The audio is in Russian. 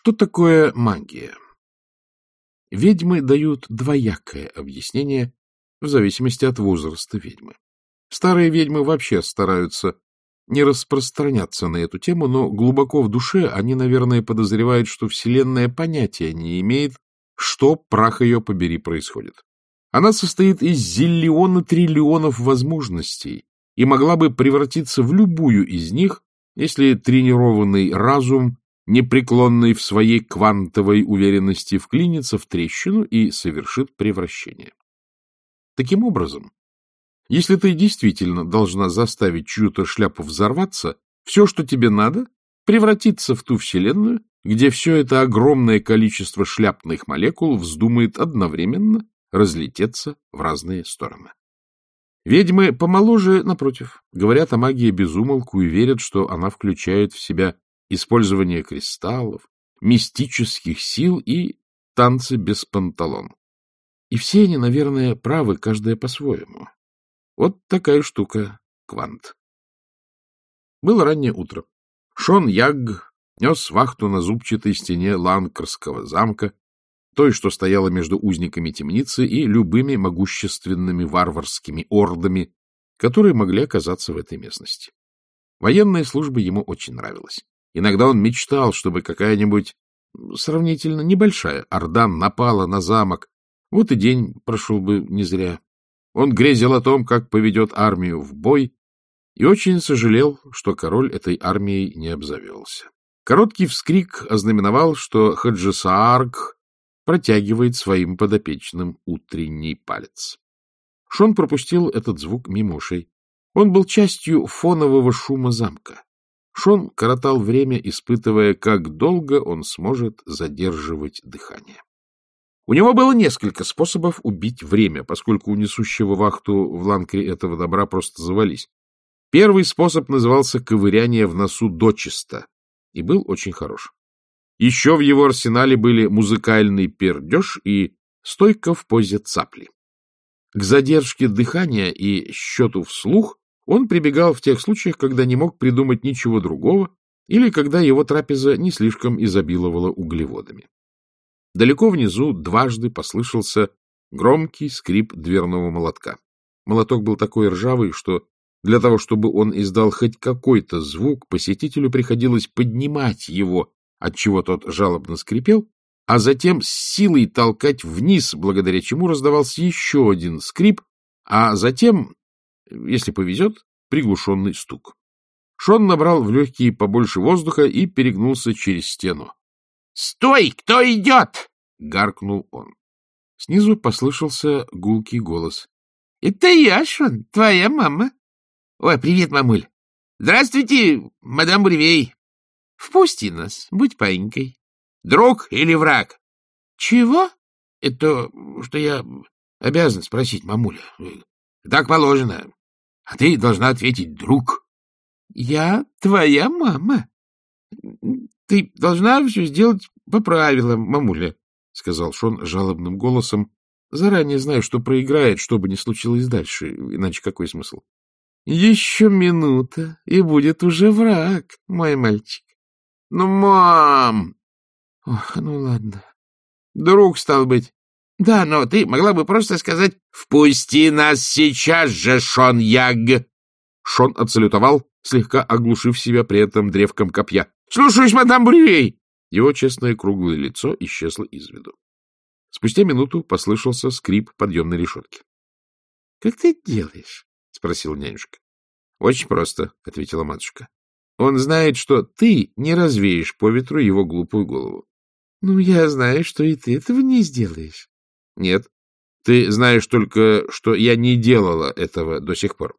Что такое магия? Ведьмы дают двоякое объяснение в зависимости от возраста ведьмы. Старые ведьмы вообще стараются не распространяться на эту тему, но глубоко в душе они, наверное, подозревают, что Вселенная понятия не имеет, что, прах ее побери, происходит. Она состоит из зиллиона триллионов возможностей и могла бы превратиться в любую из них, если тренированный разум, непреклонный в своей квантовой уверенности, вклинится в трещину и совершит превращение. Таким образом, если ты действительно должна заставить чью-то шляпу взорваться, все, что тебе надо, превратиться в ту вселенную, где все это огромное количество шляпных молекул вздумает одновременно разлететься в разные стороны. Ведьмы помоложе, напротив, говорят о магии безумолку и верят, что она включает в себя использование кристаллов, мистических сил и танцы без панталон. И все они, наверное, правы, каждая по-своему. Вот такая штука квант. Было раннее утро. Шон Ягг нес вахту на зубчатой стене Ланкарского замка, той, что стояла между узниками темницы и любыми могущественными варварскими ордами, которые могли оказаться в этой местности. Военная служба ему очень нравилась. Иногда он мечтал, чтобы какая-нибудь сравнительно небольшая орда напала на замок. Вот и день прошел бы не зря. Он грезил о том, как поведет армию в бой, и очень сожалел, что король этой армией не обзавелся. Короткий вскрик ознаменовал, что Хаджисаарк протягивает своим подопечным утренний палец. Шон пропустил этот звук мимо ушей. Он был частью фонового шума замка. Шон коротал время, испытывая, как долго он сможет задерживать дыхание. У него было несколько способов убить время, поскольку у несущего вахту в ланкре этого добра просто завались. Первый способ назывался ковыряние в носу дочисто и был очень хорош. Еще в его арсенале были музыкальный пердеж и стойка в позе цапли. К задержке дыхания и счету вслух он прибегал в тех случаях, когда не мог придумать ничего другого или когда его трапеза не слишком изобиловала углеводами. Далеко внизу дважды послышался громкий скрип дверного молотка. Молоток был такой ржавый, что для того, чтобы он издал хоть какой-то звук, посетителю приходилось поднимать его, отчего тот жалобно скрипел, а затем с силой толкать вниз, благодаря чему раздавался еще один скрип, а затем, если повезет, приглушенный стук. Шон набрал в легкие побольше воздуха и перегнулся через стену. «Стой! Кто идет?» — гаркнул он. Снизу послышался гулкий голос. — Это я, Шон, твоя мама. — Ой, привет, мамуль. — Здравствуйте, мадам Буревей. — Впусти нас, будь паинькой. — Друг или враг? — Чего? — Это что я обязан спросить, мамуля. — Так положено. А ты должна ответить «друг». — Я твоя мама. Ты должна все сделать по правилам, мамуля, — сказал Шон жалобным голосом. Заранее знаю, что проиграет, что бы ни случилось дальше, иначе какой смысл? — Еще минута, и будет уже враг, мой мальчик. — Ну, мам! — Ох, ну ладно. — Друг, стал быть. — Да, но ты могла бы просто сказать «Впусти нас сейчас же, Шон Яг!» Шон отсалютовал, слегка оглушив себя при этом древком копья. — Слушаюсь, мадам Брювей! Его честное круглое лицо исчезло из виду. Спустя минуту послышался скрип подъемной решетки. — Как ты делаешь? — спросил нянюшка. — Очень просто, — ответила матушка. — Он знает, что ты не развеешь по ветру его глупую голову. — Ну, я знаю, что и ты этого не сделаешь. — Нет. Ты знаешь только, что я не делала этого до сих пор.